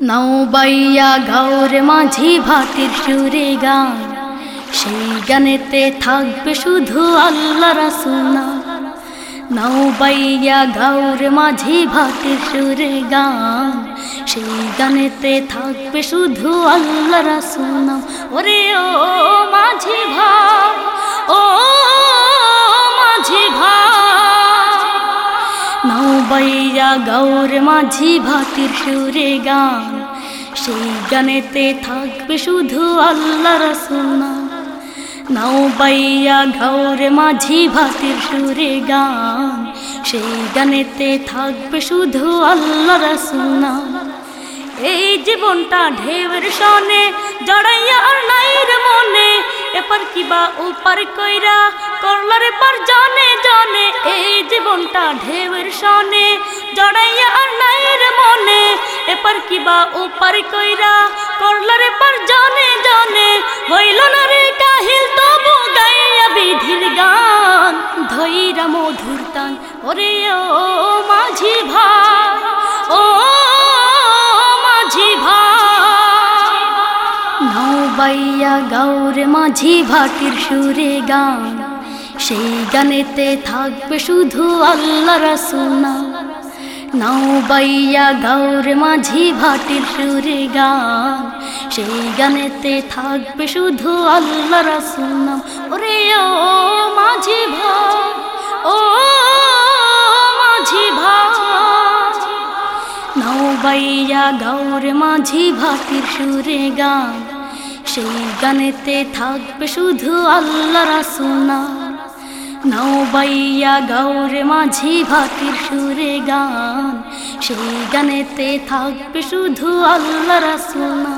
নৌবাইয়া গাওর মাঝি ভাতির সুরে গান। সেই গানেতে থাকবে শুধু আল্লাহ রাসুনা নৌবাইয়া গাওর মাঝি ভাতির সুরে গান। সেই গানেতে থাকবে শুধু আল্লাহ রাসুনা ওরে ও মাঝি ভাই, ও নৌবাইয়া গৌর মাঝি ভাতির সুরে গান। সেই গানেতে থাকবে শুধু আল্লাহ রসুনা নৌবাইয়া গৌর মাঝি ভাতির সুরে গান। সেই গানেতে থাকবে শুধু আল্লাহ রসুনা এই জীবনটা ঢেউের সনে জড়াইয়া আর নাইর মনে। এপার কিবা উপার কইরা করলারে পার জানে জীবনটা ঢেউের সনে, জড়াইয়া নাইর মনে, এপার কিবা উপার কইরা, করলারে পার জানে জানে, হইল না রে কাহিল, তবু গাইয়া বিধির গান ধৈরা মধুর তান, ওরে ও মাঝি ভাই, ও মাঝি ভাই। নৌবাইয়া গৌর মাঝি ভাটির সুরে গান সেই গানেতে থাকবে শুধু আল্লাহ রসুনা নৌবাইয়া গৌর মাঝি ভাটির সুরে গান। সেই গানেতে থাকবে শুধু আল্লাহ রসুনা ওরে ও মাঝি ভাই, ও মাঝি ভাই। নৌবাইয়া গৌর মাঝি ভাতির সুরে গান। সেই গানেতে থাকবে শুধু আল্লাহ রাসুনা নৌবাইয়া গৌর মাঝি ভাতির সুরে গান। সেই গানেতে থাকবে শুধু আল্লাহ রাসুনা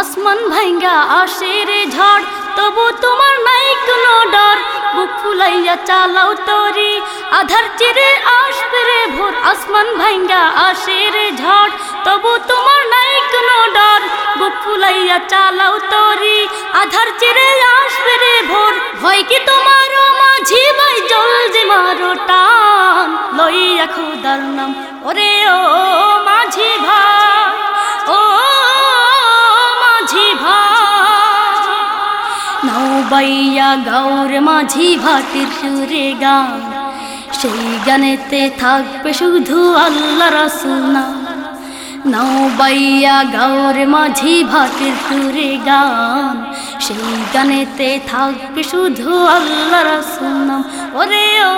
আসমান ভাঙ্গা আসে রে ঝড়, তবু তোমার নাই কোনো ডর। বুক ফুলাইয়া চালাও তরি, আধার চিরে আসবে রে ভোর। আসমান ভাঙ্গা আসে রে ঝড়, তবু তোমার নাই কোনো ডর। বুক ফুলাইয়া চালাও তরি, আধার চিরে আসবে রে ভোর। ভয় কি তোমার? ভাই জল যে মারো টান, লইয়া খুদার নাম। ওরে ও মাঝি ভাই, ও মাঝি ভাই। নৌবাইয়া গৌর মাঝি ভাটির সুরে গান, সেই গানেতে থাকবে শুধু আল্লাহ রসুনা নৌবাইয়া গৌর মাঝি ভাটির সুরে গান সেই গানেতে থাকবে শুধু আল্লাহ রসুনা ওরে ও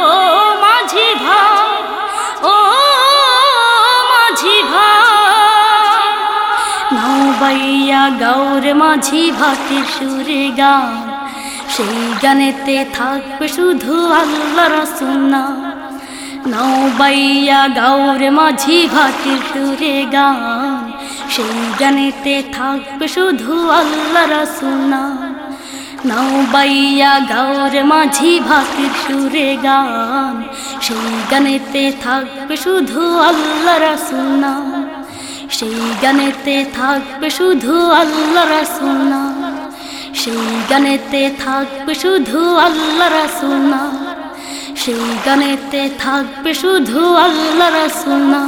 মাঝি ভাই, ও মাঝি ভাই। নৌবাইয়া গৌর মাঝি ভাটির সুরে গান সেই গানেতে থাকবে শুধু আল্লাহ রসুনা নৌবাইয়া গৌর মাঝি ভাটির সুরে গান সেই গানেতে থাকবে শুধু আল্লাহ রসুনা নৌবাইয়া গৌর মাঝি ভাটির সুরে গান। সেই গানেতে থাকবে শুধু আল্লাহ রসুনা সেই গানেতে থাকবে শুধু আল্লাহ রসুনা সেই গানেতে থাকবে শুধু আল্লাহ রসুনা সেই গানেতে থাকবে শুধু আল্লাহ রসুনা